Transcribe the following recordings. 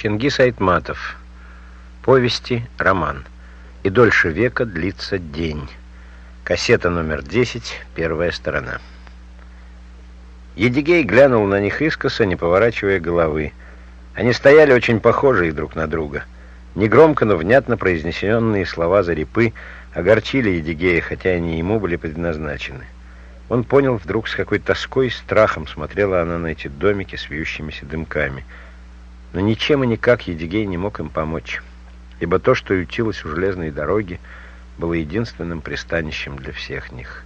Чингис Айтматов. Повести, роман. И дольше века длится день. Кассета номер 10, первая сторона. Едигей глянул на них искоса, не поворачивая головы. Они стояли очень похожие друг на друга. Негромко, но внятно произнесенные слова Зарипы огорчили Едигея, хотя они ему были предназначены. Он понял вдруг, с какой тоской и страхом смотрела она на эти домики с вьющимися дымками — но ничем и никак Едигей не мог им помочь, ибо то, что ютилось у железной дороги, было единственным пристанищем для всех них.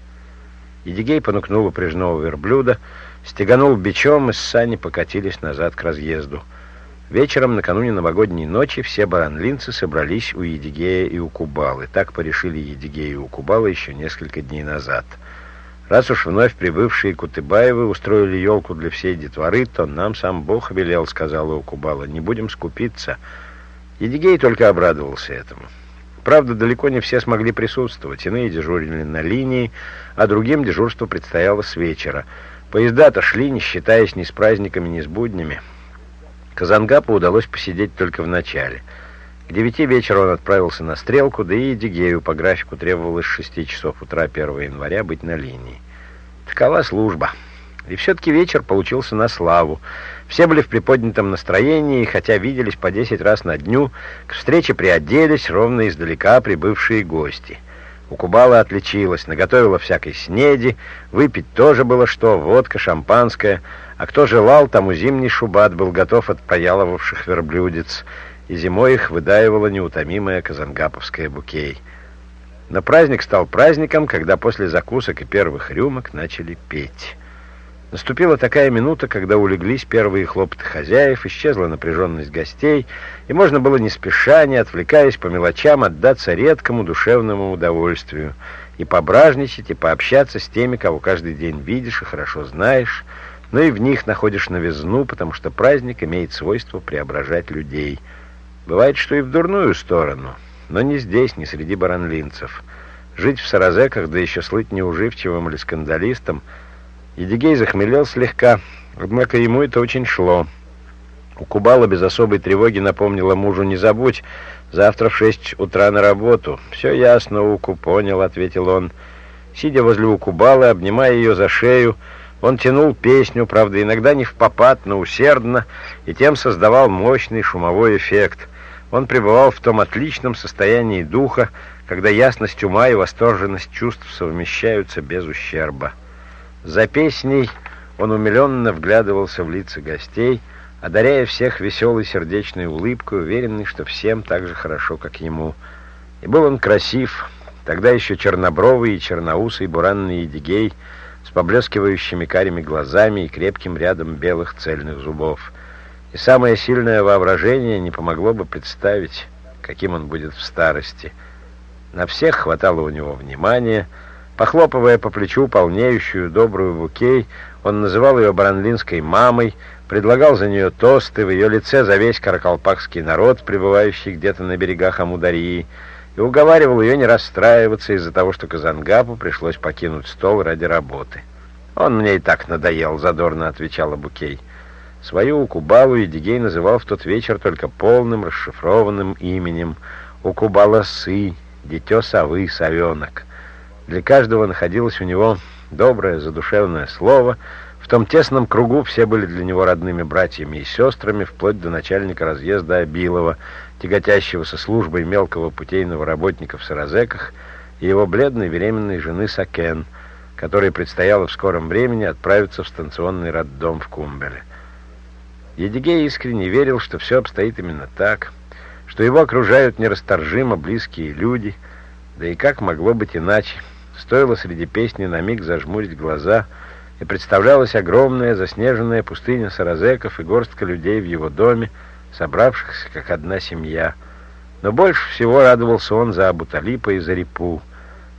Едигей понукнул упряжного верблюда, стеганул бичом, и с сани покатились назад к разъезду. Вечером, накануне новогодней ночи, все баранлинцы собрались у Едигея и у Кубалы. Так порешили Едигея и у Кубалы еще несколько дней назад — Раз уж вновь прибывшие Кутыбаевы устроили елку для всей детворы, то нам сам Бог велел, сказала Укубала, не будем скупиться. Едигей только обрадовался этому. Правда, далеко не все смогли присутствовать. Иные дежурили на линии, а другим дежурство предстояло с вечера. Поезда-то шли, не считаясь ни с праздниками, ни с буднями. Казангапу удалось посидеть только в начале. К девяти вечера он отправился на стрелку, да и Дигею по графику требовалось с шести часов утра 1 января быть на линии. Такова служба. И все-таки вечер получился на славу. Все были в приподнятом настроении, хотя виделись по десять раз на дню, к встрече приоделись ровно издалека прибывшие гости. У Кубала отличилась, наготовила всякой снеди, выпить тоже было что, водка, шампанское, а кто желал, тому зимний шубат был готов от прояловавших верблюдец, и зимой их выдаивала неутомимая казангаповская букей — но праздник стал праздником, когда после закусок и первых рюмок начали петь. Наступила такая минута, когда улеглись первые хлопоты хозяев, исчезла напряженность гостей, и можно было не спеша, не отвлекаясь по мелочам, отдаться редкому душевному удовольствию и пображничать, и пообщаться с теми, кого каждый день видишь и хорошо знаешь, но и в них находишь новизну, потому что праздник имеет свойство преображать людей. Бывает, что и в дурную сторону — но не здесь, не среди баранлинцев. Жить в Саразеках, да еще слыть неуживчивым или скандалистом. Едигей захмелел слегка, однако ему это очень шло. У Кубала без особой тревоги напомнила мужу «Не забудь, завтра в шесть утра на работу». «Все ясно, Уку, понял», — ответил он. Сидя возле Укубалы, обнимая ее за шею, он тянул песню, правда, иногда не в попад, но усердно, и тем создавал мощный шумовой эффект — он пребывал в том отличном состоянии духа, когда ясность ума и восторженность чувств совмещаются без ущерба. За песней он умиленно вглядывался в лица гостей, одаряя всех веселой сердечной улыбкой, уверенный, что всем так же хорошо, как ему. И был он красив, тогда еще чернобровый и черноусый буранный едигей с поблескивающими карими глазами и крепким рядом белых цельных зубов — и самое сильное воображение не помогло бы представить, каким он будет в старости. На всех хватало у него внимания. Похлопывая по плечу полнеющую добрую букей, он называл ее баранлинской мамой, предлагал за нее тосты, в ее лице за весь каракалпакский народ, пребывающий где-то на берегах Амударии, и уговаривал ее не расстраиваться из-за того, что Казангапу пришлось покинуть стол ради работы. «Он мне и так надоел», — задорно отвечала Букей. Свою Укубалу Едигей называл в тот вечер только полным расшифрованным именем Укубала-сы, дитё совы, совенок. Для каждого находилось у него доброе задушевное слово. В том тесном кругу все были для него родными братьями и сестрами, вплоть до начальника разъезда Абилова, тяготящего со службой мелкого путейного работника в Саразеках, и его бледной беременной жены Сакен, которой предстояло в скором времени отправиться в станционный роддом в Кумбеле. Едигей искренне верил, что все обстоит именно так, что его окружают нерасторжимо близкие люди, да и как могло быть иначе. Стоило среди песни на миг зажмурить глаза, и представлялась огромная заснеженная пустыня саразеков и горстка людей в его доме, собравшихся как одна семья. Но больше всего радовался он за Абуталипа и за Рипу.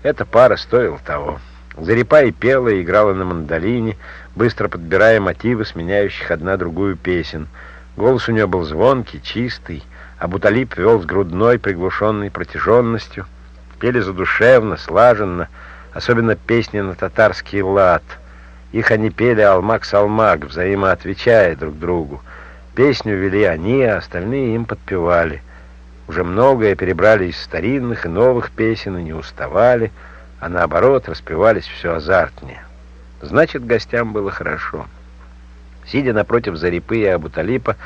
Эта пара стоила того. Зарипа и пела, и играла на мандолине, быстро подбирая мотивы, сменяющих одна другую песен. Голос у нее был звонкий, чистый, а Буталип вел с грудной, приглушенной протяженностью. Пели задушевно, слаженно, особенно песни на татарский лад. Их они пели алмак-салмак, взаимоотвечая друг другу. Песню вели они, а остальные им подпевали. Уже многое перебрали из старинных и новых песен и не уставали, а наоборот распевались все азартнее. Значит, гостям было хорошо. Сидя напротив Зарипы и Абуталипа,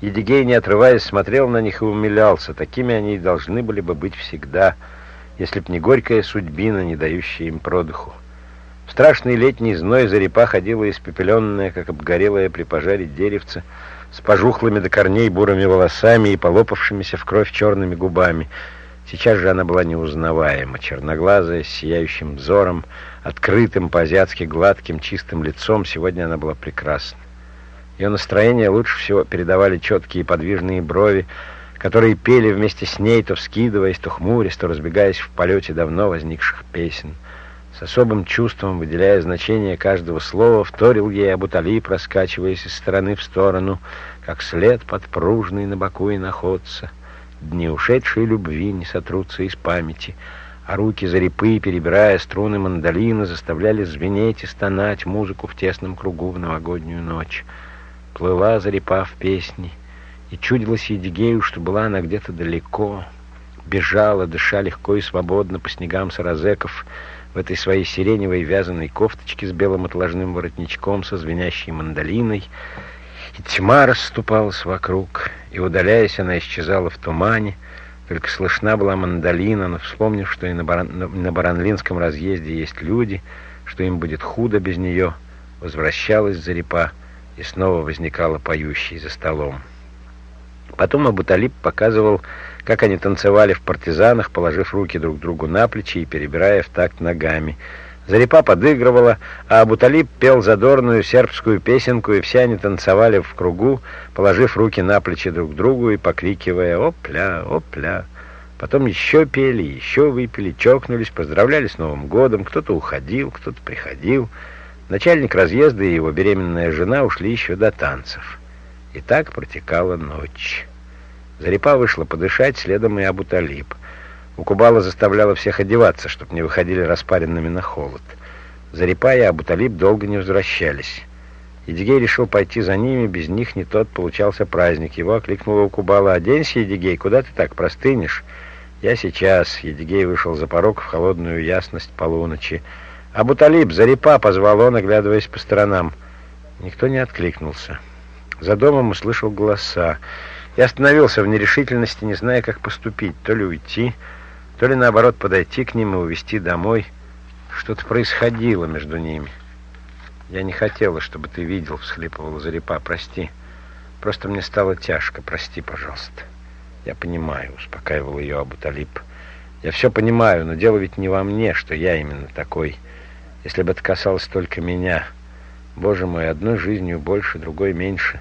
Едигей, не отрываясь, смотрел на них и умилялся. Такими они и должны были бы быть всегда, если б не горькая судьбина, не дающая им продыху. В страшный летний зной Зарипа ходила испепеленная, как обгорелая при пожаре деревце, с пожухлыми до корней бурыми волосами и полопавшимися в кровь черными губами. Сейчас же она была неузнаваема, черноглазая, с сияющим взором, открытым, по-азиатски гладким, чистым лицом. Сегодня она была прекрасна. Ее настроение лучше всего передавали четкие подвижные брови, которые пели вместе с ней, то вскидываясь, то хмурясь, то разбегаясь в полете давно возникших песен. С особым чувством, выделяя значение каждого слова, вторил ей Абуталип, раскачиваясь из стороны в сторону, как след подпружный на боку и находца. Дни ушедшей любви не сотрутся из памяти, а руки зарипы, перебирая струны мандолина, заставляли звенеть и стонать музыку в тесном кругу в новогоднюю ночь. Плыла зарепа в песни, и чудилось Едигею, что была она где-то далеко, бежала, дыша легко и свободно по снегам саразеков в этой своей сиреневой вязаной кофточке с белым отложным воротничком со звенящей мандолиной, и тьма расступалась вокруг, и, удаляясь, она исчезала в тумане, только слышна была мандолина, но, вспомнив, что и на, Баран... на Баранлинском разъезде есть люди, что им будет худо без нее, возвращалась Зарипа, и снова возникала поющей за столом. Потом Абуталип показывал, как они танцевали в партизанах, положив руки друг другу на плечи и перебирая в такт ногами. Зарипа подыгрывала, а Абуталип пел задорную сербскую песенку, и все они танцевали в кругу, положив руки на плечи друг другу и покрикивая «Опля! Опля!». Потом еще пели, еще выпили, чокнулись, поздравляли с Новым годом, кто-то уходил, кто-то приходил. Начальник разъезда и его беременная жена ушли еще до танцев. И так протекала ночь. Зарипа вышла подышать, следом и Абуталип. Укубала заставляла всех одеваться, чтобы не выходили распаренными на холод. Зарипа и Абуталип долго не возвращались. Едигей решил пойти за ними, без них не тот получался праздник. Его окликнула Укубала. «Оденься, Едигей, куда ты так простынешь?» «Я сейчас». Едигей вышел за порог в холодную ясность полуночи. «Абуталиб, Зарипа!» — позвал он, оглядываясь по сторонам. Никто не откликнулся. За домом услышал голоса. Я остановился в нерешительности, не зная, как поступить. То ли уйти, то ли, наоборот, подойти к ним и увезти домой. Что-то происходило между ними. «Я не хотела, чтобы ты видел», — всхлипывала Зарипа. «Прости. Просто мне стало тяжко. Прости, пожалуйста». «Я понимаю», — успокаивал ее Абуталиб. «Я все понимаю, но дело ведь не во мне, что я именно такой». Если бы это касалось только меня. Боже мой, одной жизнью больше, другой меньше.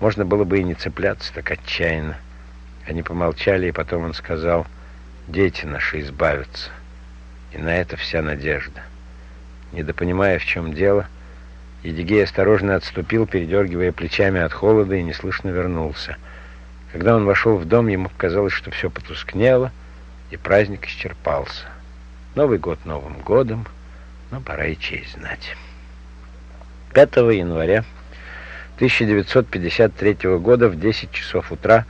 Можно было бы и не цепляться так отчаянно. Они помолчали, и потом он сказал, «Дети наши избавятся». И на это вся надежда. Недопонимая, в чем дело, Едигей осторожно отступил, передергивая плечами от холода, и неслышно вернулся. Когда он вошел в дом, ему показалось, что все потускнело, и праздник исчерпался. Новый год Новым годом — но пора и честь знать. 5 января 1953 года в 10 часов утра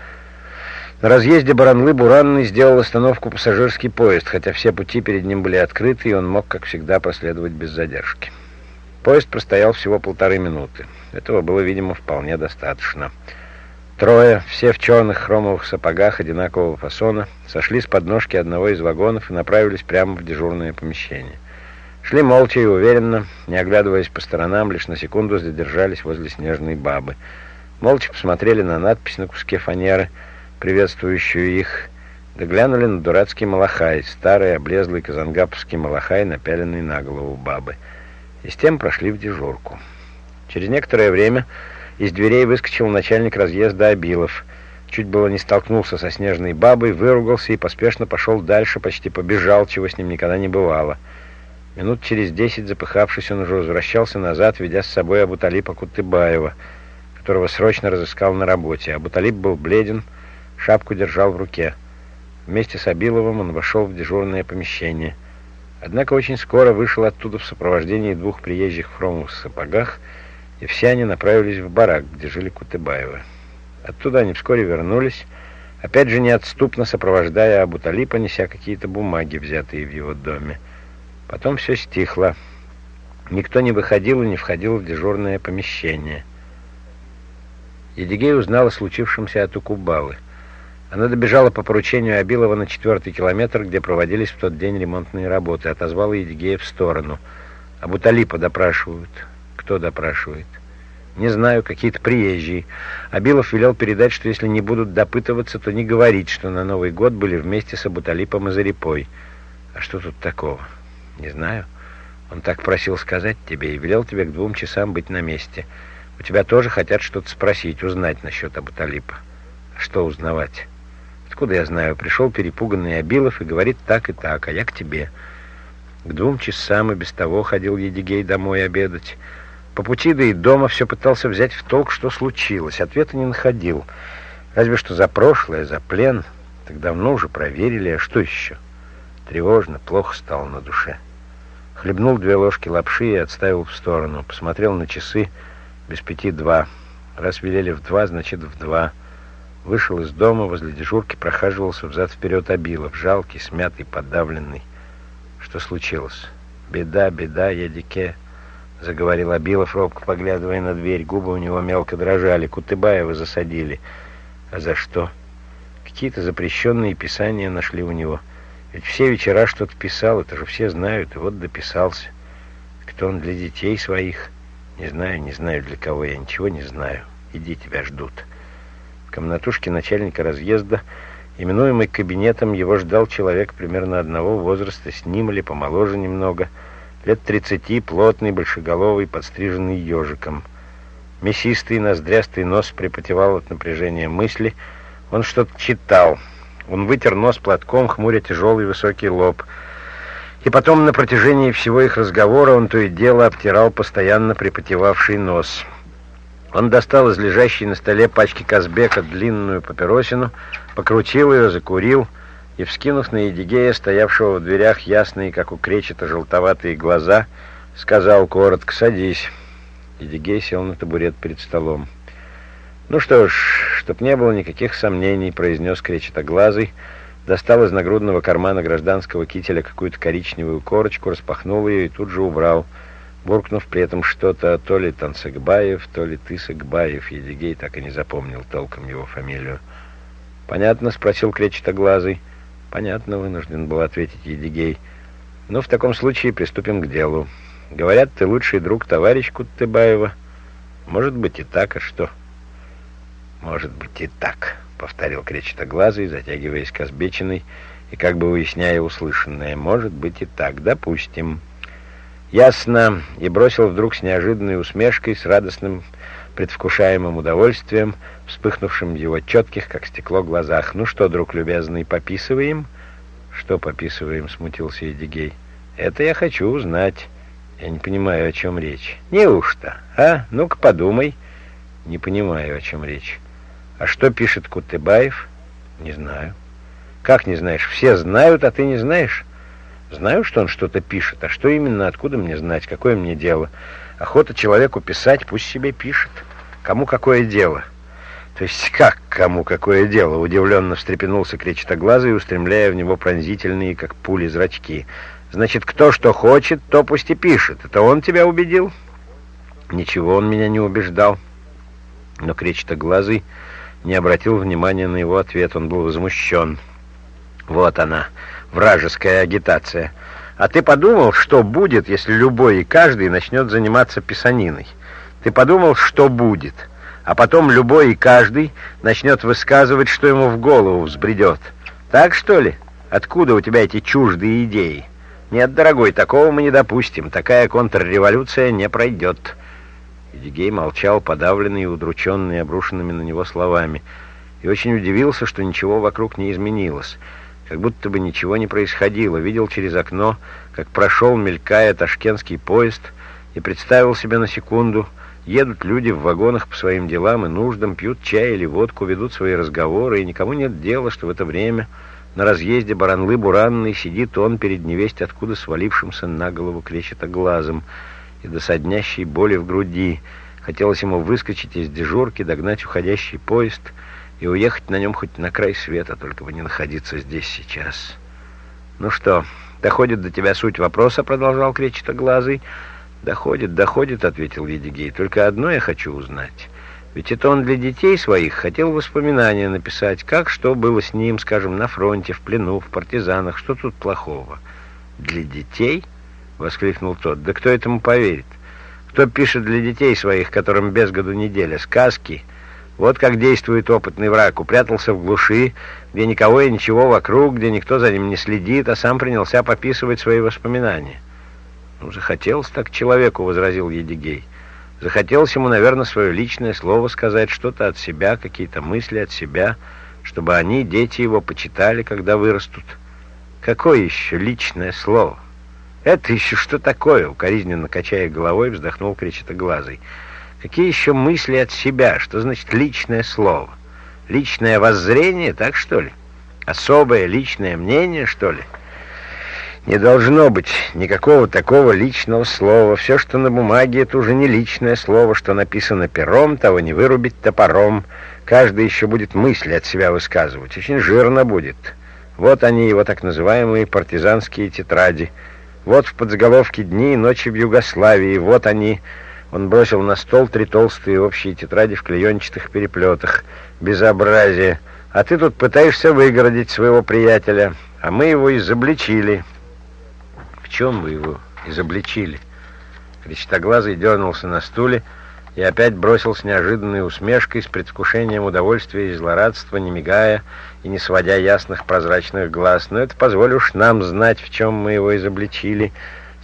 на разъезде Баранлы-Буранный сделал остановку пассажирский поезд, хотя все пути перед ним были открыты, и он мог, как всегда, проследовать без задержки. Поезд простоял всего полторы минуты. Этого было, видимо, вполне достаточно. Трое, все в черных хромовых сапогах одинакового фасона, сошли с подножки одного из вагонов и направились прямо в дежурное помещение. Шли молча и уверенно, не оглядываясь по сторонам, лишь на секунду задержались возле снежной бабы. Молча посмотрели на надпись на куске фанеры, приветствующую их, да глянули на дурацкий малахай, старый облезлый казангаповский малахай, напяленный на голову бабы. И с тем прошли в дежурку. Через некоторое время из дверей выскочил начальник разъезда Абилов. Чуть было не столкнулся со снежной бабой, выругался и поспешно пошел дальше, почти побежал, чего с ним никогда не бывало — Минут через десять, запыхавшись, он уже возвращался назад, ведя с собой Абуталипа Кутыбаева, которого срочно разыскал на работе. Абуталип был бледен, шапку держал в руке. Вместе с Абиловым он вошел в дежурное помещение. Однако очень скоро вышел оттуда в сопровождении двух приезжих в хромовых сапогах, и все они направились в барак, где жили Кутыбаевы. Оттуда они вскоре вернулись, опять же неотступно сопровождая Абуталипа, неся какие-то бумаги, взятые в его доме. Потом все стихло. Никто не выходил и не входил в дежурное помещение. Едигей узнал о случившемся от Укубалы. Она добежала по поручению Абилова на четвертый километр, где проводились в тот день ремонтные работы, отозвала Едигея в сторону. Абуталипа допрашивают. Кто допрашивает? Не знаю, какие-то приезжие. Абилов велел передать, что если не будут допытываться, то не говорить, что на Новый год были вместе с Абуталипом и Зарипой. А что тут такого? Не знаю. Он так просил сказать тебе и велел тебе к двум часам быть на месте. У тебя тоже хотят что-то спросить, узнать насчет Абуталипа. А что узнавать? Откуда я знаю? Пришел перепуганный Абилов и говорит так и так, а я к тебе. К двум часам и без того ходил Едигей домой обедать. По пути да и дома все пытался взять в толк, что случилось. Ответа не находил. Разве что за прошлое, за плен. Так давно уже проверили, а что еще? Тревожно, плохо стало на душе. Хлебнул две ложки лапши и отставил в сторону. Посмотрел на часы. Без пяти два. Раз велели в два, значит в два. Вышел из дома, возле дежурки прохаживался взад-вперед Абилов, жалкий, смятый, подавленный. Что случилось? Беда, беда, Едике заговорил Абилов, робко поглядывая на дверь. Губы у него мелко дрожали. Кутыбаева засадили. А за что? Какие-то запрещенные писания нашли у него. Ведь все вечера что-то писал, это же все знают, и вот дописался. Кто он для детей своих? Не знаю, не знаю для кого, я ничего не знаю. Иди, тебя ждут. Комнатушке начальника разъезда, именуемый кабинетом, его ждал человек примерно одного возраста, с ним или помоложе немного – лет тридцати, плотный, большеголовый, подстриженный ежиком. Мясистый, ноздрястый нос припотевал от напряжения мысли. Он что-то читал. Он вытер нос платком, хмуря тяжелый высокий лоб. И потом на протяжении всего их разговора он то и дело обтирал постоянно припотевавший нос. Он достал из лежащей на столе пачки Казбека длинную папиросину, покрутил ее, закурил — и, вскинув на Едигея, стоявшего в дверях ясные, как у кречета, желтоватые глаза, сказал коротко «Садись». Едигей сел на табурет перед столом. «Ну что ж, чтоб не было никаких сомнений», — произнес кречетоглазый, достал из нагрудного кармана гражданского кителя какую-то коричневую корочку, распахнул ее и тут же убрал, буркнув при этом что-то то ли Танцыгбаев, то ли Тысыгбаев. Едигей так и не запомнил толком его фамилию. «Понятно?» — спросил кречетоглазый. Понятно, вынужден был ответить Едигей. Но в таком случае приступим к делу. Говорят, ты лучший друг товарищ Куттыбаева. Может быть и так, а что? Может быть и так, повторил кречетоглазый, затягиваясь Казбечиной и как бы уясняя услышанное. Может быть и так, допустим. Ясно, и бросил вдруг с неожиданной усмешкой, с радостным предвкушаемым удовольствием, вспыхнувшим в его четких, как стекло, глазах. «Ну что, друг любезный, пописываем?» «Что пописываем?» — смутился Эдигей. «Это я хочу узнать. Я не понимаю, о чем речь». «Неужто? А? Ну-ка подумай». «Не понимаю, о чем речь». «А что пишет Кутыбаев?» «Не знаю». «Как не знаешь? Все знают, а ты не знаешь?» «Знаю, что он что-то пишет. А что именно, откуда мне знать? Какое мне дело?» Охота человеку писать, пусть себе пишет. Кому какое дело? То есть как кому какое дело? Удивленно встрепенулся кречетоглазый, устремляя в него пронзительные, как пули, зрачки. Значит, кто что хочет, то пусть и пишет. Это он тебя убедил? Ничего он меня не убеждал. Но кречетоглазый не обратил внимания на его ответ. Он был возмущен. Вот она, вражеская агитация. А ты подумал, что будет, если любой и каждый начнет заниматься писаниной? Ты подумал, что будет? А потом любой и каждый начнет высказывать, что ему в голову взбредет. Так, что ли? Откуда у тебя эти чуждые идеи? Нет, дорогой, такого мы не допустим. Такая контрреволюция не пройдет. Эдигей молчал, подавленный и удрученный обрушенными на него словами, и очень удивился, что ничего вокруг не изменилось как будто бы ничего не происходило. Видел через окно, как прошел, мелькая, ташкентский поезд, и представил себе на секунду, едут люди в вагонах по своим делам и нуждам, пьют чай или водку, ведут свои разговоры, и никому нет дела, что в это время на разъезде Баранлы-Буранной сидит он перед невесть откуда свалившимся на голову клещето глазом и до соднящей боли в груди, Хотелось ему выскочить из дежурки, догнать уходящий поезд и уехать на нем хоть на край света, только бы не находиться здесь сейчас. «Ну что, доходит до тебя суть вопроса?» — продолжал Кречетоглазый. «Доходит, доходит», — ответил Едигей. «Только одно я хочу узнать». Ведь это он для детей своих хотел воспоминания написать, как что было с ним, скажем, на фронте, в плену, в партизанах, что тут плохого. «Для детей?» — воскликнул тот. «Да кто этому поверит? Кто пишет для детей своих, которым без году неделя? Сказки? Вот как действует опытный враг. Упрятался в глуши, где никого и ничего вокруг, где никто за ним не следит, а сам принялся пописывать свои воспоминания». «Ну, захотелось так человеку», — возразил Едигей. Захотелось ему, наверное, свое личное слово сказать, что-то от себя, какие-то мысли от себя, чтобы они, дети его, почитали, когда вырастут. Какое еще личное слово? Это еще что такое? Укоризненно качая головой, вздохнул кричатоглазый. Какие еще мысли от себя? Что значит личное слово? Личное воззрение, так что ли? Особое личное мнение, что ли? Не должно быть никакого такого личного слова. Все, что на бумаге, это уже не личное слово, что написано пером, того не вырубить топором. Каждый еще будет мысли от себя высказывать. Очень жирно будет. Вот они, его так называемые партизанские тетради. Вот в подзаголовке «Дни и ночи в Югославии». Вот они. Он бросил на стол три толстые общие тетради в клеенчатых переплетах. Безобразие. А ты тут пытаешься выгородить своего приятеля. А мы его изобличили чем вы его изобличили?» Кречетоглазый дернулся на стуле и опять бросил с неожиданной усмешкой, с предвкушением удовольствия и злорадства, не мигая и не сводя ясных прозрачных глаз. «Но это позволь уж нам знать, в чем мы его изобличили».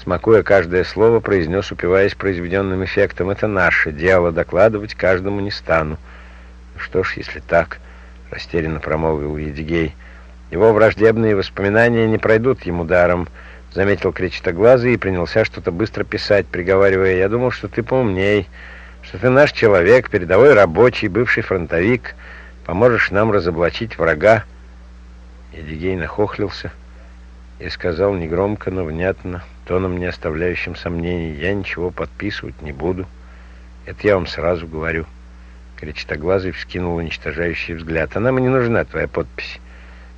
Смакуя каждое слово, произнес, упиваясь произведенным эффектом. «Это наше дело, докладывать каждому не стану». «Ну «Что ж, если так», — растерянно промолвил Едигей, — «его враждебные воспоминания не пройдут ему даром». Заметил кречетоглазый и принялся что-то быстро писать, приговаривая, «Я думал, что ты поумней, что ты наш человек, передовой рабочий, бывший фронтовик, поможешь нам разоблачить врага». Едигей нахохлился и сказал негромко, но внятно, тоном не оставляющим сомнений, «Я ничего подписывать не буду. Это я вам сразу говорю». Кречетоглазый вскинул уничтожающий взгляд. «А нам и не нужна твоя подпись.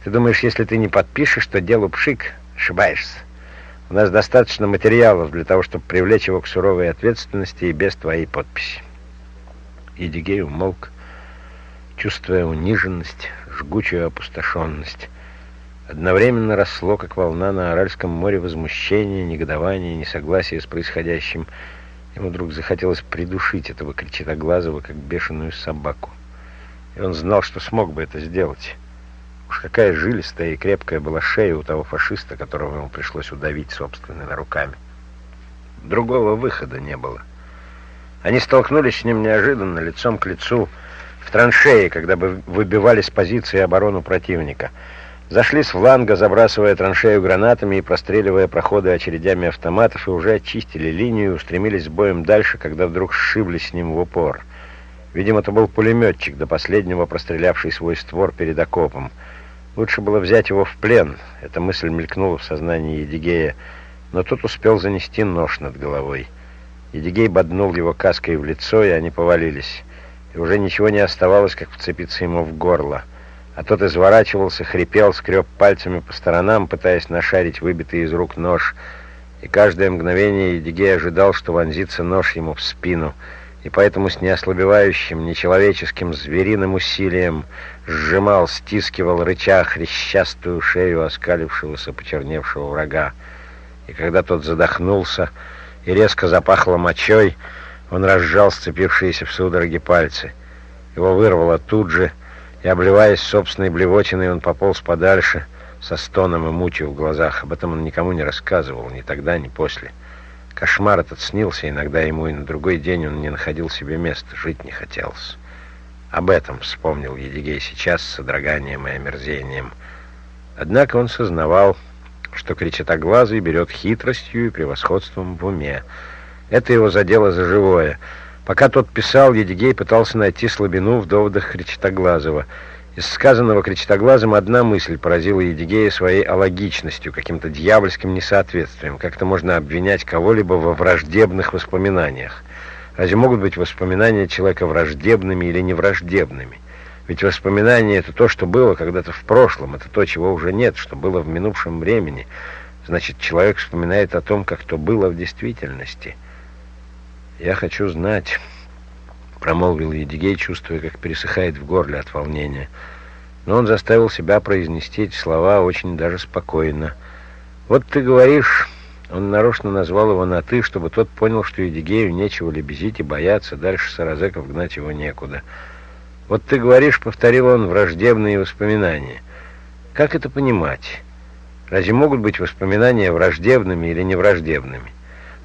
Ты думаешь, если ты не подпишешь, то делу пшик? Ошибаешься». У нас достаточно материалов для того, чтобы привлечь его к суровой ответственности и без твоей подписи. Едигей умолк, чувствуя униженность, жгучую опустошенность. Одновременно росло, как волна на Аральском море, возмущение, негодование, несогласие с происходящим. Ему вдруг захотелось придушить этого кричитоглазого, как бешеную собаку. И он знал, что смог бы это сделать. Уж какая жилистая и крепкая была шея у того фашиста, которого ему пришлось удавить собственными руками. Другого выхода не было. Они столкнулись с ним неожиданно, лицом к лицу, в траншее, когда бы выбивали с позиции оборону противника. Зашли с фланга, забрасывая траншею гранатами и простреливая проходы очередями автоматов, и уже очистили линию, устремились с боем дальше, когда вдруг сшиблись с ним в упор. Видимо, это был пулеметчик, до последнего прострелявший свой створ перед окопом. Лучше было взять его в плен. Эта мысль мелькнула в сознании Едигея, но тот успел занести нож над головой. Едигей боднул его каской в лицо, и они повалились. И уже ничего не оставалось, как вцепиться ему в горло. А тот изворачивался, хрипел, скреб пальцами по сторонам, пытаясь нашарить выбитый из рук нож. И каждое мгновение Едигей ожидал, что вонзится нож ему в спину — и поэтому с неослабевающим, нечеловеческим, звериным усилием сжимал, стискивал рычаг хрящастую шею оскалившегося, почерневшего врага. И когда тот задохнулся и резко запахло мочой, он разжал сцепившиеся в судороге пальцы. Его вырвало тут же, и, обливаясь собственной блевотиной, он пополз подальше, со стоном и мучью в глазах. Об этом он никому не рассказывал, ни тогда, ни после. Кошмар этот снился иногда ему, и на другой день он не находил себе места, жить не хотелось. Об этом вспомнил Едигей сейчас с содроганием и омерзением. Однако он сознавал, что кричатоглазый берет хитростью и превосходством в уме. Это его задело за живое. Пока тот писал, Едигей пытался найти слабину в доводах Кречетоглазого — из сказанного кричтоглазом одна мысль поразила Едигея своей алогичностью, каким-то дьявольским несоответствием. Как-то можно обвинять кого-либо во враждебных воспоминаниях. Разве могут быть воспоминания человека враждебными или невраждебными? Ведь воспоминания — это то, что было когда-то в прошлом, это то, чего уже нет, что было в минувшем времени. Значит, человек вспоминает о том, как то было в действительности. «Я хочу знать», — промолвил Едигей, чувствуя, как пересыхает в горле от волнения. Но он заставил себя произнести эти слова очень даже спокойно. «Вот ты говоришь...» Он нарочно назвал его на «ты», чтобы тот понял, что Едигею нечего лебезить и бояться, дальше Саразеков гнать его некуда. «Вот ты говоришь», — повторил он, — «враждебные воспоминания». Как это понимать? Разве могут быть воспоминания враждебными или невраждебными?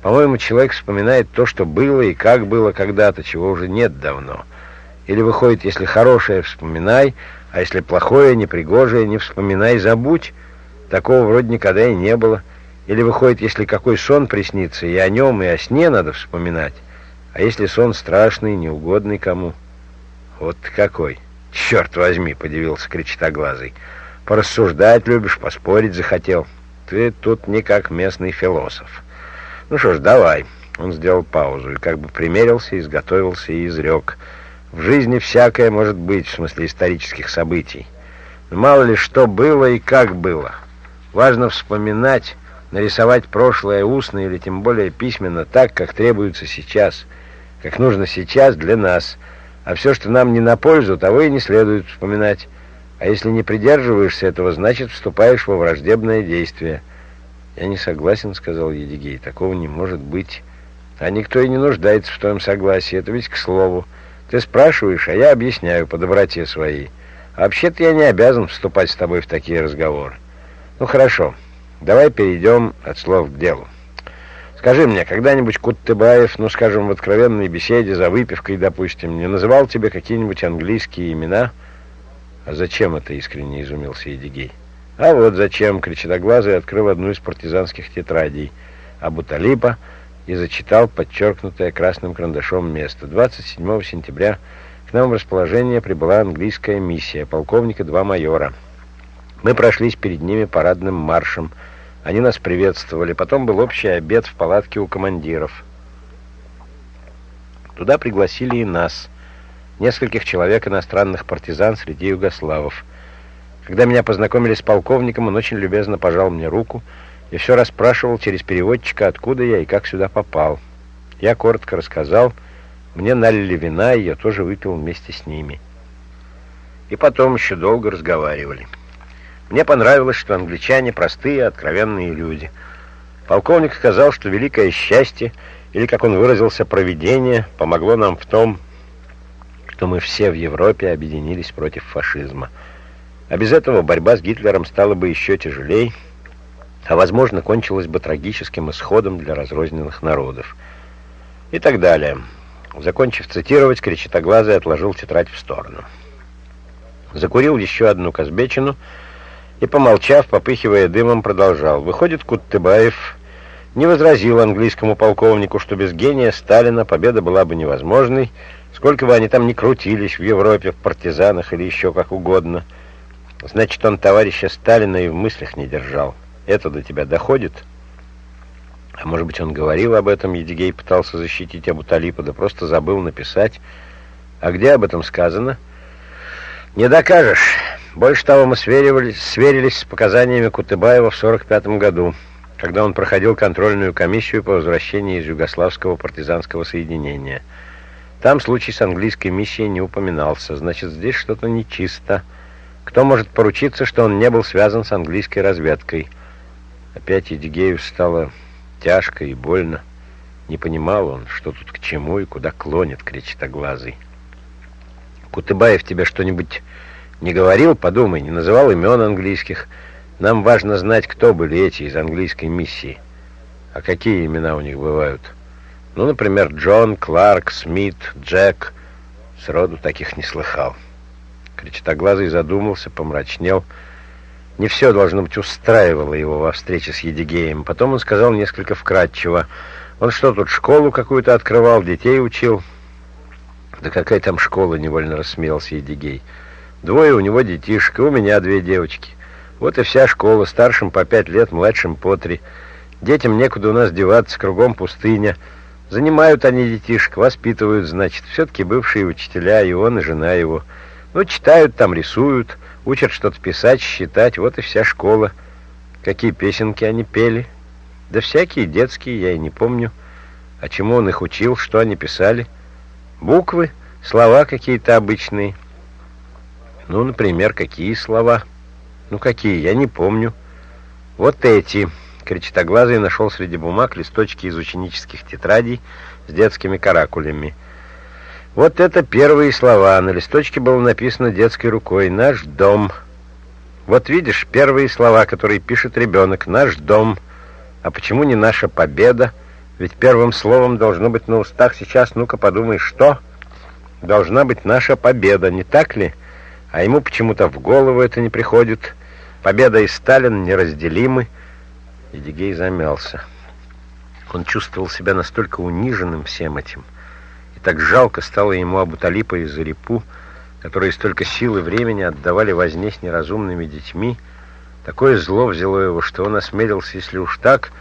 По-моему, человек вспоминает то, что было и как было когда-то, чего уже нет давно. Или выходит, если хорошее, вспоминай, а если плохое, непригожее, не вспоминай, забудь. Такого вроде никогда и не было. Или выходит, если какой сон приснится, и о нем, и о сне надо вспоминать. А если сон страшный, неугодный кому? Вот какой. Черт возьми, подивился кричитоглазый. Порассуждать любишь, поспорить захотел. Ты тут не как местный философ. Ну что ж, давай. Он сделал паузу и как бы примерился, изготовился и изрек. В жизни всякое может быть, в смысле исторических событий. Но мало ли что было и как было. Важно вспоминать нарисовать прошлое устно или тем более письменно так, как требуется сейчас, как нужно сейчас для нас. А все, что нам не на пользу, того и не следует вспоминать. А если не придерживаешься этого, значит, вступаешь во враждебное действие. «Я не согласен», — сказал Едигей, — «такого не может быть». «А никто и не нуждается в твоем согласии, это ведь к слову. Ты спрашиваешь, а я объясняю по доброте своей. Вообще-то я не обязан вступать с тобой в такие разговоры. Ну, хорошо». Давай перейдем от слов к делу. Скажи мне, когда-нибудь Куттыбаев, ну, скажем, в откровенной беседе за выпивкой, допустим, не называл тебе какие-нибудь английские имена? А зачем это искренне изумился Едигей? А вот зачем, кричатоглазый открыл одну из партизанских тетрадей Абу Талипа и зачитал подчеркнутое красным карандашом место. 27 сентября к нам в расположение прибыла английская миссия, полковника два майора. Мы прошлись перед ними парадным маршем. Они нас приветствовали. Потом был общий обед в палатке у командиров. Туда пригласили и нас, нескольких человек иностранных партизан среди югославов. Когда меня познакомили с полковником, он очень любезно пожал мне руку и все расспрашивал через переводчика, откуда я и как сюда попал. Я коротко рассказал, мне налили вина, и я тоже выпил вместе с ними. И потом еще долго разговаривали. Мне понравилось, что англичане простые, откровенные люди. Полковник сказал, что великое счастье, или, как он выразился, провидение, помогло нам в том, что мы все в Европе объединились против фашизма. А без этого борьба с Гитлером стала бы еще тяжелее, а, возможно, кончилась бы трагическим исходом для разрозненных народов. И так далее. Закончив цитировать, Кречетоглазый отложил тетрадь в сторону. Закурил еще одну казбечину — и, помолчав, попыхивая дымом, продолжал. Выходит, Куттыбаев не возразил английскому полковнику, что без гения Сталина победа была бы невозможной, сколько бы они там ни крутились в Европе, в партизанах или еще как угодно. Значит, он товарища Сталина и в мыслях не держал. Это до тебя доходит? А может быть, он говорил об этом, Едигей пытался защитить Абу Талипа, да просто забыл написать. А где об этом сказано? Не докажешь. Больше того, мы сверились, сверились с показаниями Кутыбаева в 1945 году, когда он проходил контрольную комиссию по возвращении из Югославского партизанского соединения. Там случай с английской миссией не упоминался, значит, здесь что-то нечисто. Кто может поручиться, что он не был связан с английской разведкой? Опять Едигею стало тяжко и больно. Не понимал он, что тут к чему и куда клонит кречетоглазый. «Кутыбаев тебе что-нибудь не говорил, подумай, не называл имен английских. Нам важно знать, кто были эти из английской миссии. А какие имена у них бывают? Ну, например, Джон, Кларк, Смит, Джек. Сроду таких не слыхал. Кричатоглазый задумался, помрачнел. Не все, должно быть, устраивало его во встрече с Едигеем. Потом он сказал несколько вкратчиво. Он что, тут школу какую-то открывал, детей учил? Да какая там школа, невольно рассмеялся Едигей. Двое у него детишек, и у меня две девочки. Вот и вся школа, старшим по пять лет, младшим по три. Детям некуда у нас деваться, кругом пустыня. Занимают они детишек, воспитывают, значит, все-таки бывшие учителя, и он, и жена его. Ну, читают там, рисуют, учат что-то писать, считать, вот и вся школа. Какие песенки они пели? Да всякие детские, я и не помню. А чему он их учил, что они писали? Буквы, слова какие-то обычные. Ну, например, какие слова? Ну, какие, я не помню. Вот эти... Кречетоглазый нашел среди бумаг листочки из ученических тетрадей с детскими каракулями. Вот это первые слова. На листочке было написано детской рукой «Наш дом». Вот видишь, первые слова, которые пишет ребенок «Наш дом». А почему не «Наша победа»? Ведь первым словом должно быть на устах сейчас, ну-ка подумай, что? Должна быть наша победа, не так ли? А ему почему-то в голову это не приходит. Победа и Сталин неразделимы. Едигей замялся. Он чувствовал себя настолько униженным всем этим. Так жалко стало ему Абуталипа и Зарипу, которые столько сил и времени отдавали возне с неразумными детьми. Такое зло взяло его, что он осмелился, если уж так,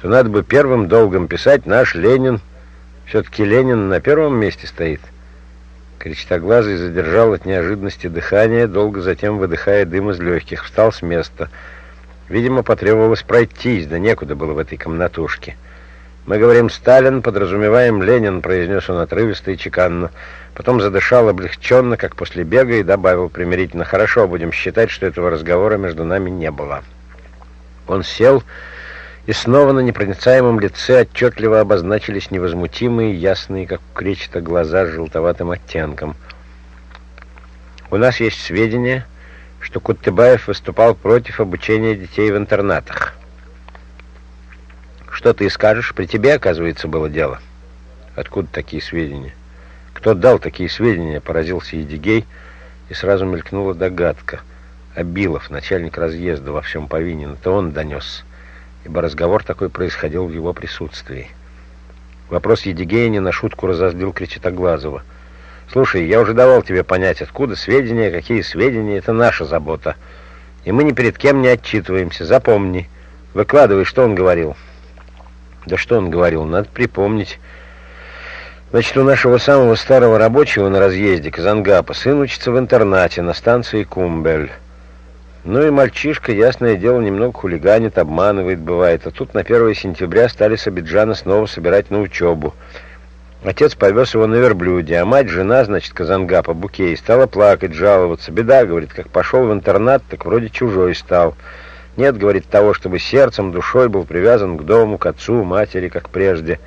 то надо бы первым долгом писать наш Ленин. Все-таки Ленин на первом месте стоит. Кречетоглазый задержал от неожиданности дыхание, долго затем выдыхая дым из легких, встал с места — Видимо, потребовалось пройтись, да некуда было в этой комнатушке. «Мы говорим Сталин, подразумеваем Ленин», — произнес он отрывисто и чеканно. Потом задышал облегченно, как после бега, и добавил примирительно, «Хорошо, будем считать, что этого разговора между нами не было». Он сел, и снова на непроницаемом лице отчетливо обозначились невозмутимые, ясные, как у кречета, глаза с желтоватым оттенком. «У нас есть сведения...» что Куттыбаев выступал против обучения детей в интернатах. Что ты скажешь? При тебе, оказывается, было дело. Откуда такие сведения? Кто дал такие сведения? Поразился Едигей, и сразу мелькнула догадка. Абилов, начальник разъезда, во всем повинен. Это он донес, ибо разговор такой происходил в его присутствии. Вопрос Едигея не на шутку разозлил Кречетоглазова. Слушай, я уже давал тебе понять, откуда сведения, какие сведения, это наша забота. И мы ни перед кем не отчитываемся, запомни. Выкладывай, что он говорил. Да что он говорил, надо припомнить. Значит, у нашего самого старого рабочего на разъезде, Казангапа, сын учится в интернате на станции Кумбель. Ну и мальчишка, ясное дело, немного хулиганит, обманывает, бывает. А тут на 1 сентября стали с Абиджана снова собирать на учебу. Отец повез его на верблюде, а мать, жена, значит, Казангапа, Букей, стала плакать, жаловаться. Беда, говорит, как пошел в интернат, так вроде чужой стал. Нет, говорит, того, чтобы сердцем, душой был привязан к дому, к отцу, матери, как прежде.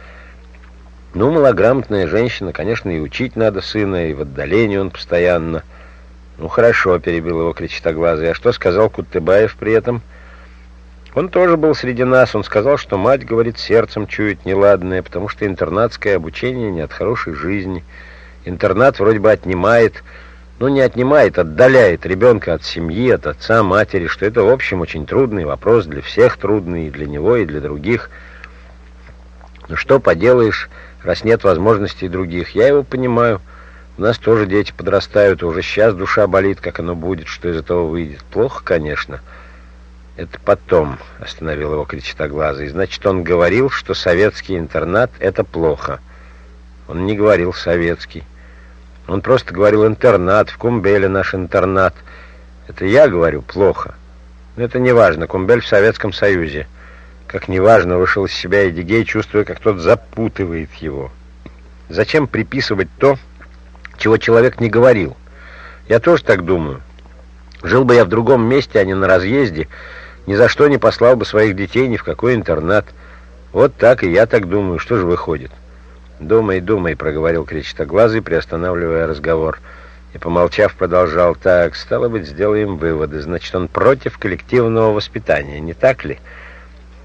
Ну, малограмотная женщина, конечно, и учить надо сына, и в отдалении он постоянно. Ну, хорошо, перебил его кричитоглазый. А что сказал Кутыбаев при этом? — он тоже был среди нас. Он сказал, что мать, говорит, сердцем чует неладное, потому что интернатское обучение не от хорошей жизни. Интернат вроде бы отнимает, ну не отнимает, отдаляет ребенка от семьи, от отца, матери, что это, в общем, очень трудный вопрос, для всех трудный, и для него, и для других. Ну что поделаешь, раз нет возможностей других. Я его понимаю. У нас тоже дети подрастают, уже сейчас душа болит, как оно будет, что из этого выйдет. Плохо, конечно. «Это потом», — остановил его кричитоглазый. «Значит, он говорил, что советский интернат — это плохо». Он не говорил «советский». Он просто говорил «интернат», в Кумбеле наш интернат. Это я говорю «плохо». Но это не важно, Кумбель в Советском Союзе. Как неважно, вышел из себя Эдигей, чувствуя, как тот запутывает его. Зачем приписывать то, чего человек не говорил? Я тоже так думаю. Жил бы я в другом месте, а не на разъезде, ни за что не послал бы своих детей ни в какой интернат. Вот так и я так думаю. Что же выходит? «Думай, думай», — проговорил кречетоглазый, приостанавливая разговор. И, помолчав, продолжал. «Так, стало быть, сделаем выводы. Значит, он против коллективного воспитания, не так ли?»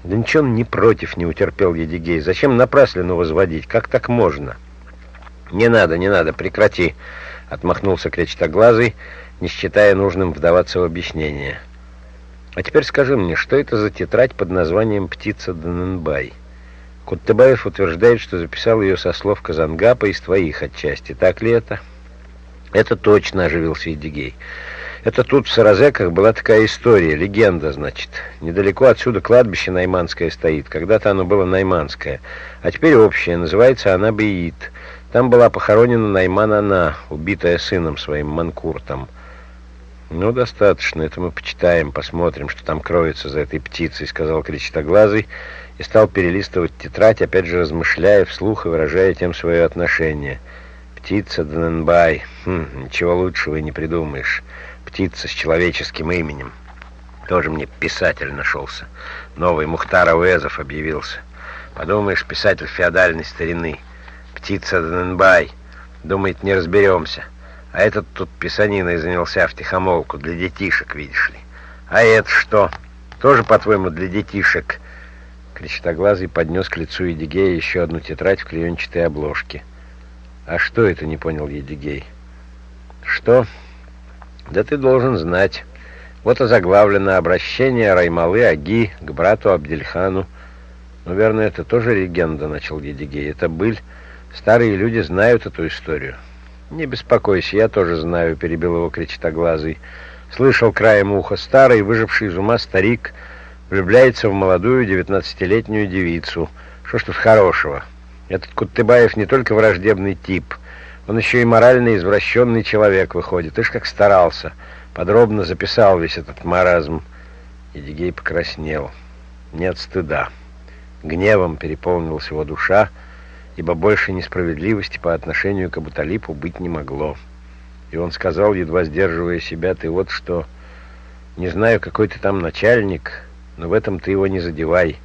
«Да ничего он не против», — не утерпел Едигей. «Зачем напраслину возводить? Как так можно?» «Не надо, не надо, прекрати», — отмахнулся кречетоглазый, не считая нужным вдаваться в объяснение. А теперь скажи мне, что это за тетрадь под названием «Птица Даненбай»? Куттыбаев утверждает, что записал ее со слов Казангапа из твоих отчасти. Так ли это? Это точно, оживился Эдигей. Это тут в Саразеках была такая история, легенда, значит. Недалеко отсюда кладбище Найманское стоит. Когда-то оно было Найманское, а теперь общее. Называется она Беит. Там была похоронена Найман она, убитая сыном своим Манкуртом. «Ну, достаточно, это мы почитаем, посмотрим, что там кроется за этой птицей», — сказал Кречетоглазый и стал перелистывать тетрадь, опять же размышляя вслух и выражая тем свое отношение. «Птица Дненбай. Хм, ничего лучшего и не придумаешь. Птица с человеческим именем. Тоже мне писатель нашелся. Новый Мухтар Ауэзов объявился. Подумаешь, писатель феодальной старины. Птица Дненбай. Думает, не разберемся». А этот тут писаниной занялся в тихомолку, для детишек, видишь ли. А это что? Тоже, по-твоему, для детишек?» Кречетоглазый поднес к лицу Едигея еще одну тетрадь в клеенчатой обложке. «А что это?» — не понял Едигей. «Что? Да ты должен знать. Вот озаглавлено обращение Раймалы Аги к брату Абдельхану. Ну, верно, это тоже легенда», — начал Едигей. «Это быль. Старые люди знают эту историю». «Не беспокойся, я тоже знаю», — перебил его кричитоглазый. Слышал краем уха старый, выживший из ума старик, влюбляется в молодую девятнадцатилетнюю девицу. Что ж тут хорошего? Этот Куттыбаев не только враждебный тип, он еще и морально извращенный человек выходит. Ишь, как старался. Подробно записал весь этот маразм. Едигей покраснел. Нет стыда. Гневом переполнилась его душа, ибо больше несправедливости по отношению к Абуталипу быть не могло. И он сказал, едва сдерживая себя, «Ты вот что, не знаю, какой ты там начальник, но в этом ты его не задевай.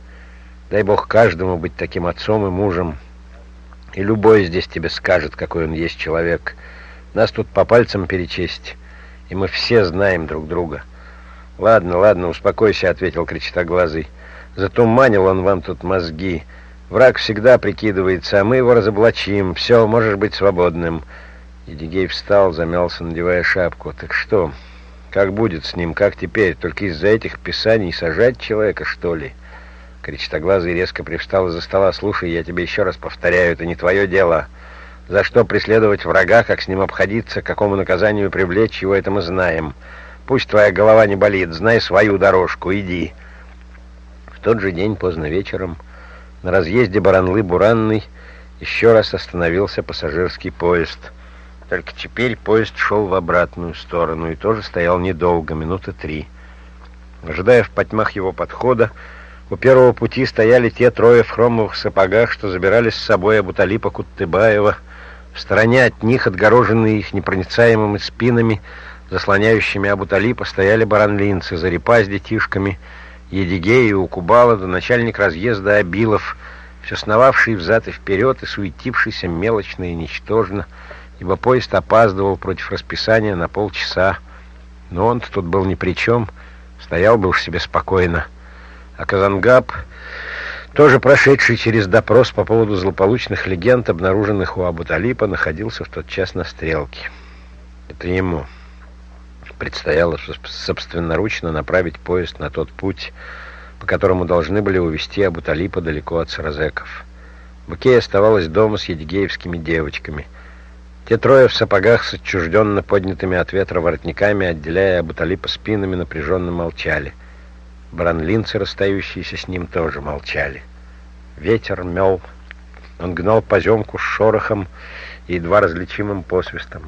Дай Бог каждому быть таким отцом и мужем, и любой здесь тебе скажет, какой он есть человек. Нас тут по пальцам перечесть, и мы все знаем друг друга». «Ладно, ладно, успокойся», — ответил кричитоглазый. «Затуманил он вам тут мозги». Враг всегда прикидывается, а мы его разоблачим. Все, можешь быть свободным». Едигей встал, замялся, надевая шапку. «Так что? Как будет с ним? Как теперь? Только из-за этих писаний сажать человека, что ли?» Кричтоглазый резко привстал из-за стола. «Слушай, я тебе еще раз повторяю, это не твое дело. За что преследовать врага, как с ним обходиться, какому наказанию привлечь его, это мы знаем. Пусть твоя голова не болит, знай свою дорожку, иди». В тот же день, поздно вечером, на разъезде Баранлы-Буранный еще раз остановился пассажирский поезд. Только теперь поезд шел в обратную сторону и тоже стоял недолго, минуты три. Ожидая в потьмах его подхода, у первого пути стояли те трое в хромовых сапогах, что забирали с собой Абуталипа Куттыбаева. В стороне от них, отгороженные их непроницаемыми спинами, заслоняющими Абуталипа, стояли баранлинцы, зарипа с детишками — Едигей и Укубала, да начальник разъезда Абилов, все сновавший взад и вперед и суетившийся мелочно и ничтожно, ибо поезд опаздывал против расписания на полчаса. Но он-то тут был ни при чем, стоял бы уж себе спокойно. А Казангаб, тоже прошедший через допрос по поводу злополучных легенд, обнаруженных у Абуталипа, находился в тот час на стрелке. Это ему предстояло собственноручно направить поезд на тот путь, по которому должны были увезти Абуталипа далеко от Саразеков. Букей оставалась дома с едигеевскими девочками. Те трое в сапогах с отчужденно поднятыми от ветра воротниками, отделяя Абуталипа спинами, напряженно молчали. Бранлинцы, расстающиеся с ним, тоже молчали. Ветер мел. Он гнал поземку с шорохом и едва различимым посвистом.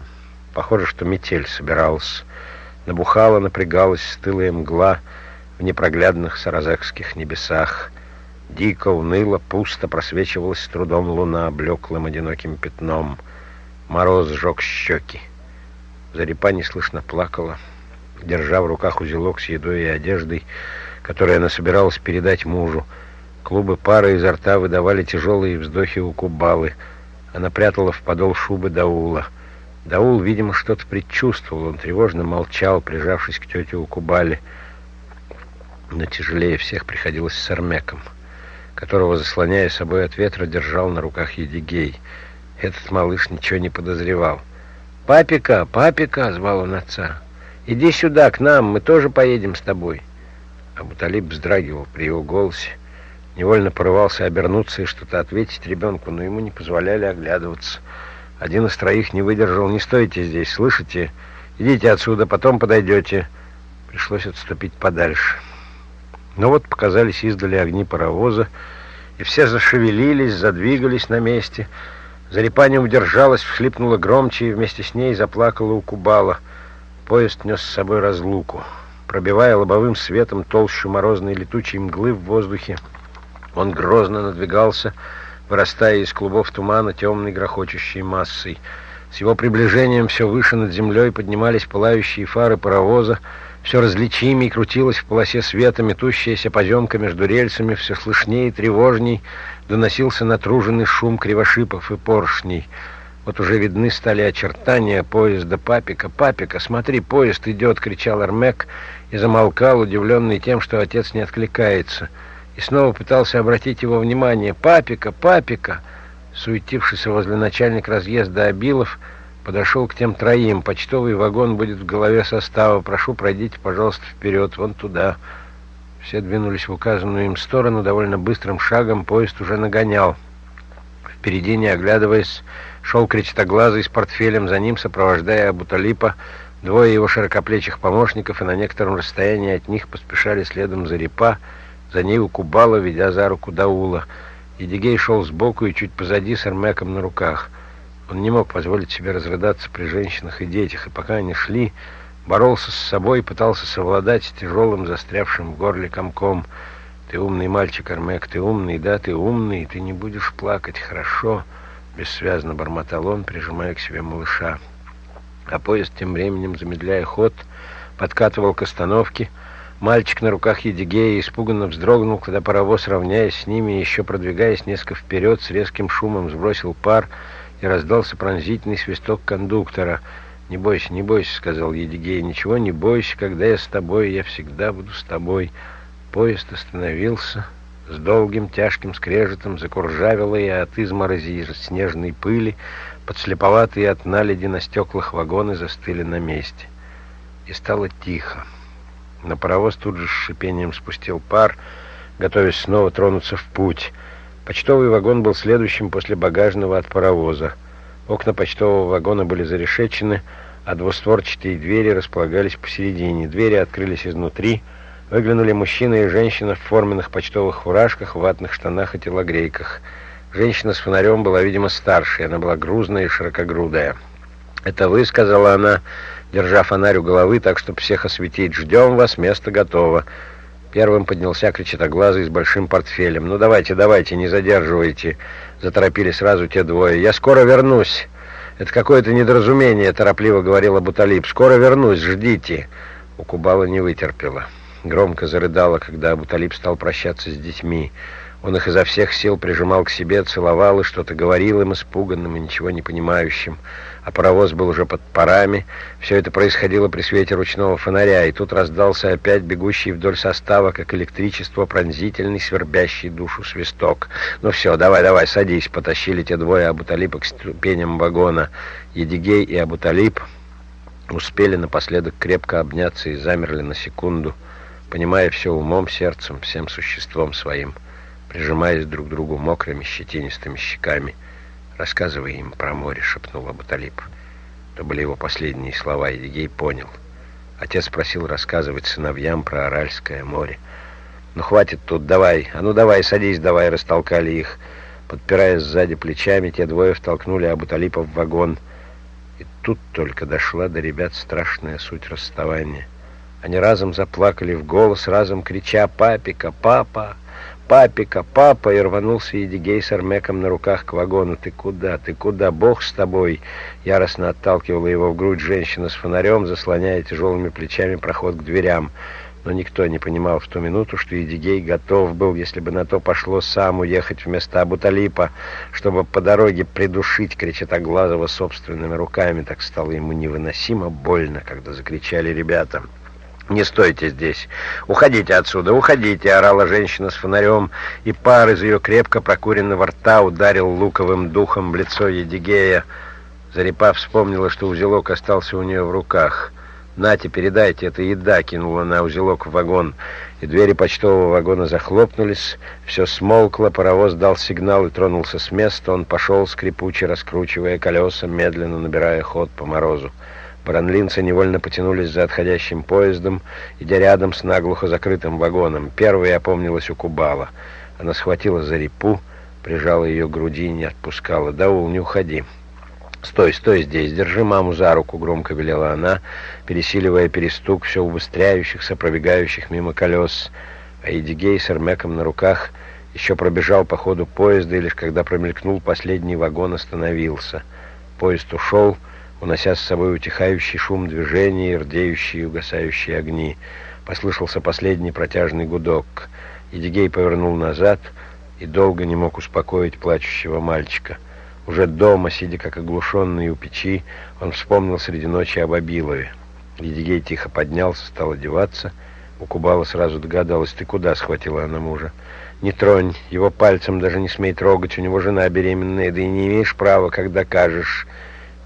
Похоже, что метель собирался. Набухала, напрягалась стылая мгла в непроглядных саразекских небесах. Дико, уныло, пусто просвечивалась с трудом луна блеклым одиноким пятном. Мороз сжег щеки. Зарипа неслышно плакала, держа в руках узелок с едой и одеждой, которую она собиралась передать мужу. Клубы пары изо рта выдавали тяжелые вздохи у кубалы. Она прятала в подол шубы Даула — Даул, видимо, что-то предчувствовал. Он тревожно молчал, прижавшись к тете Укубали. Но тяжелее всех приходилось с Армеком, которого, заслоняя собой от ветра, держал на руках Едигей. Этот малыш ничего не подозревал. «Папика, папика!» — звал он отца. «Иди сюда, к нам, мы тоже поедем с тобой». Абуталиб вздрагивал при его голосе. Невольно порывался обернуться и что-то ответить ребенку, но ему не позволяли оглядываться. Один из троих не выдержал. «Не стойте здесь, слышите? Идите отсюда, потом подойдете. Пришлось отступить подальше. Но вот показались издали огни паровоза, и все зашевелились, задвигались на месте. Зарипа не удержалась, всхлипнула громче, и вместе с ней заплакала у Кубала. Поезд нес с собой разлуку. Пробивая лобовым светом толщу морозной летучей мглы в воздухе, он грозно надвигался, вырастая из клубов тумана темной грохочущей массой. С его приближением все выше над землей поднимались пылающие фары паровоза, все различимей крутилось в полосе света, метущаяся поземка между рельсами, все слышнее и тревожней доносился натруженный шум кривошипов и поршней — вот уже видны стали очертания поезда «Папика! Папика! Смотри, поезд идет!» — кричал Эрмек и замолкал, удивленный тем, что отец не откликается. И снова пытался обратить его внимание. «Папика! Папика!» Суетившийся возле начальника разъезда Абилов подошел к тем троим. «Почтовый вагон будет в голове состава. Прошу, пройдите, пожалуйста, вперед, вон туда». Все двинулись в указанную им сторону. Довольно быстрым шагом поезд уже нагонял. Впереди, не оглядываясь, Шел кречетоглазый с портфелем, за ним, сопровождая Абуталипа, двое его широкоплечих помощников, и на некотором расстоянии от них поспешали следом за Репа, за ней у Кубала, ведя за руку Даула. Едигей шел сбоку и чуть позади с Армеком на руках. Он не мог позволить себе разрыдаться при женщинах и детях, и пока они шли, боролся с собой и пытался совладать с тяжелым, застрявшим в горле комком. «Ты умный мальчик, Армек, ты умный, да, ты умный, ты не будешь плакать, хорошо?» Бессвязно бормотал он, прижимая к себе малыша. А поезд тем временем, замедляя ход, подкатывал к остановке. Мальчик на руках Едигея испуганно вздрогнул, когда паровоз, равняясь с ними, еще продвигаясь несколько вперед, с резким шумом сбросил пар и раздался пронзительный свисток кондуктора. «Не бойся, не бойся», — сказал Едигей, — «ничего не бойся, когда я с тобой, я всегда буду с тобой». Поезд остановился с долгим тяжким скрежетом закуржавило и от изморози и снежной пыли подслеповатые от наледи на стеклах вагоны застыли на месте. И стало тихо. На паровоз тут же с шипением спустил пар, готовясь снова тронуться в путь. Почтовый вагон был следующим после багажного от паровоза. Окна почтового вагона были зарешечены, а двустворчатые двери располагались посередине. Двери открылись изнутри — Выглянули мужчина и женщина в форменных почтовых фуражках, ватных штанах и телогрейках. Женщина с фонарем была, видимо, старшей. Она была грузная и широкогрудая. «Это вы», — сказала она, держа фонарь у головы, так, чтобы всех осветить. «Ждем вас, место готово». Первым поднялся кричатоглазый с большим портфелем. «Ну давайте, давайте, не задерживайте!» Заторопили сразу те двое. «Я скоро вернусь!» «Это какое-то недоразумение», — торопливо говорила Буталип. «Скоро вернусь, ждите!» У Кубала не вытерпела громко зарыдала, когда Абуталиб стал прощаться с детьми. Он их изо всех сил прижимал к себе, целовал и что-то говорил им испуганным и ничего не понимающим. А паровоз был уже под парами. Все это происходило при свете ручного фонаря, и тут раздался опять бегущий вдоль состава, как электричество, пронзительный, свербящий душу свисток. «Ну все, давай, давай, садись!» Потащили те двое Абуталипа к ступеням вагона. Едигей и Абуталип успели напоследок крепко обняться и замерли на секунду — понимая все умом, сердцем, всем существом своим, прижимаясь друг к другу мокрыми щетинистыми щеками. «Рассказывай им про море», — шепнул Абуталип. Это были его последние слова, и Едигей понял. Отец просил рассказывать сыновьям про Аральское море. «Ну, хватит тут, давай! А ну, давай, садись, давай!» — растолкали их. Подпирая сзади плечами, те двое втолкнули Абуталипа в вагон. И тут только дошла до ребят страшная суть расставания — они разом заплакали в голос, разом крича «Папика! Папа! Папика! Папа!» И рванулся Едигей с Армеком на руках к вагону. «Ты куда? Ты куда? Бог с тобой!» Яростно отталкивала его в грудь женщина с фонарем, заслоняя тяжелыми плечами проход к дверям. Но никто не понимал в ту минуту, что Едигей готов был, если бы на то пошло, сам уехать вместо Абуталипа, чтобы по дороге придушить Кречетоглазого собственными руками. Так стало ему невыносимо больно, когда закричали ребята. «Не стойте здесь! Уходите отсюда! Уходите!» — орала женщина с фонарем, и пар из ее крепко прокуренного рта ударил луковым духом в лицо Едигея. Зарипа вспомнила, что узелок остался у нее в руках. «Нате, передайте, это еда!» — кинула на узелок в вагон. И двери почтового вагона захлопнулись, все смолкло, паровоз дал сигнал и тронулся с места. Он пошел, скрипуче раскручивая колеса, медленно набирая ход по морозу. Паранлинцы невольно потянулись за отходящим поездом, идя рядом с наглухо закрытым вагоном. Первая опомнилась у Кубала. Она схватила за репу, прижала ее к груди и не отпускала. «Даул, не уходи!» «Стой, стой здесь, держи маму за руку», — громко велела она, пересиливая перестук все убыстряющихся, пробегающих мимо колес. А Эдигей с Эрмеком на руках еще пробежал по ходу поезда, и лишь когда промелькнул последний вагон, остановился. Поезд ушел, унося с собой утихающий шум движения и рдеющие угасающие огни. Послышался последний протяжный гудок. Едигей повернул назад и долго не мог успокоить плачущего мальчика. Уже дома, сидя как оглушенный у печи, он вспомнил среди ночи об Абилове. Едигей тихо поднялся, стал одеваться. У Кубала сразу догадалась, ты куда, схватила она мужа. Не тронь, его пальцем даже не смей трогать, у него жена беременная, да и не имеешь права, как докажешь.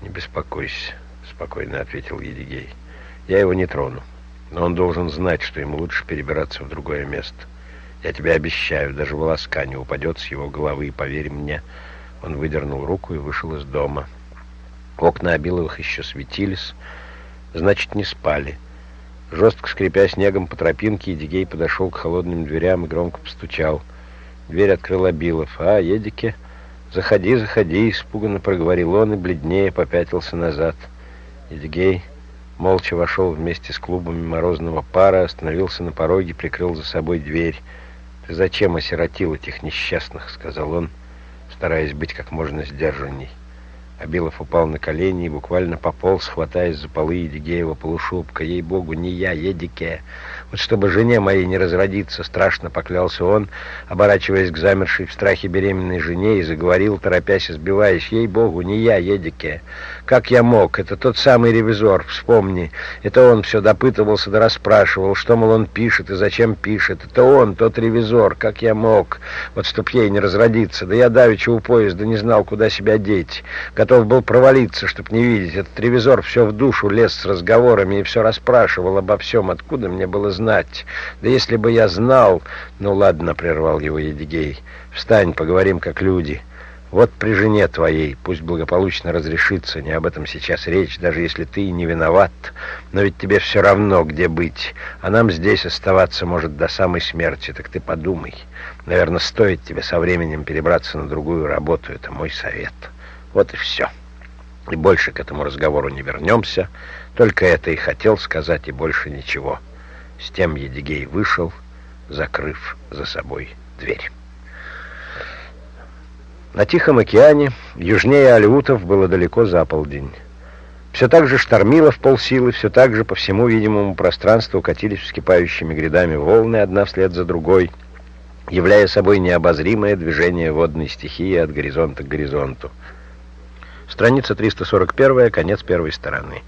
«Не беспокойся», — спокойно ответил Едигей. «Я его не трону, но он должен знать, что ему лучше перебираться в другое место. Я тебе обещаю, даже волоска не упадет с его головы, поверь мне». Он выдернул руку и вышел из дома. Окна Обиловых еще светились, значит, не спали. Жестко скрипя снегом по тропинке, Едигей подошел к холодным дверям и громко постучал. Дверь открыл Обилов. «А, Едике...» «Заходи, заходи», — испуганно проговорил он и бледнее попятился назад. Эдигей молча вошел вместе с клубами морозного пара, остановился на пороге, прикрыл за собой дверь. «Ты зачем осиротил этих несчастных?» — сказал он, стараясь быть как можно сдержанней. Абилов упал на колени и буквально пополз, хватаясь за полы Едигеева полушубка. «Ей-богу, не я, Едике!» Вот чтобы жене моей не разродиться, страшно поклялся он, оборачиваясь к замершей в страхе беременной жене, и заговорил, торопясь и сбиваясь. «Ей-богу, не я, Едике! Как я мог? Это тот самый ревизор, вспомни. Это он все допытывался да расспрашивал, что, мол, он пишет и зачем пишет. Это он, тот ревизор, как я мог? Вот чтоб ей не разродиться. Да я давеча у поезда не знал, куда себя деть. Готов был провалиться, чтоб не видеть. Этот ревизор все в душу лез с разговорами и все расспрашивал обо всем. Откуда мне было знать? Знать. Да если бы я знал... Ну ладно, прервал его Едигей. Встань, поговорим как люди. Вот при жене твоей, пусть благополучно разрешится, не об этом сейчас речь, даже если ты не виноват, но ведь тебе все равно, где быть, а нам здесь оставаться может до самой смерти, так ты подумай. Наверное, стоит тебе со временем перебраться на другую работу, это мой совет. Вот и все. И больше к этому разговору не вернемся, только это и хотел сказать, и больше ничего. С тем Едигей вышел, закрыв за собой дверь. На Тихом океане, южнее Алиутов, было далеко за полдень. Все так же штормило в полсилы, все так же по всему видимому пространству катились вскипающими грядами волны одна вслед за другой, являя собой необозримое движение водной стихии от горизонта к горизонту. Страница 341, конец первой стороны.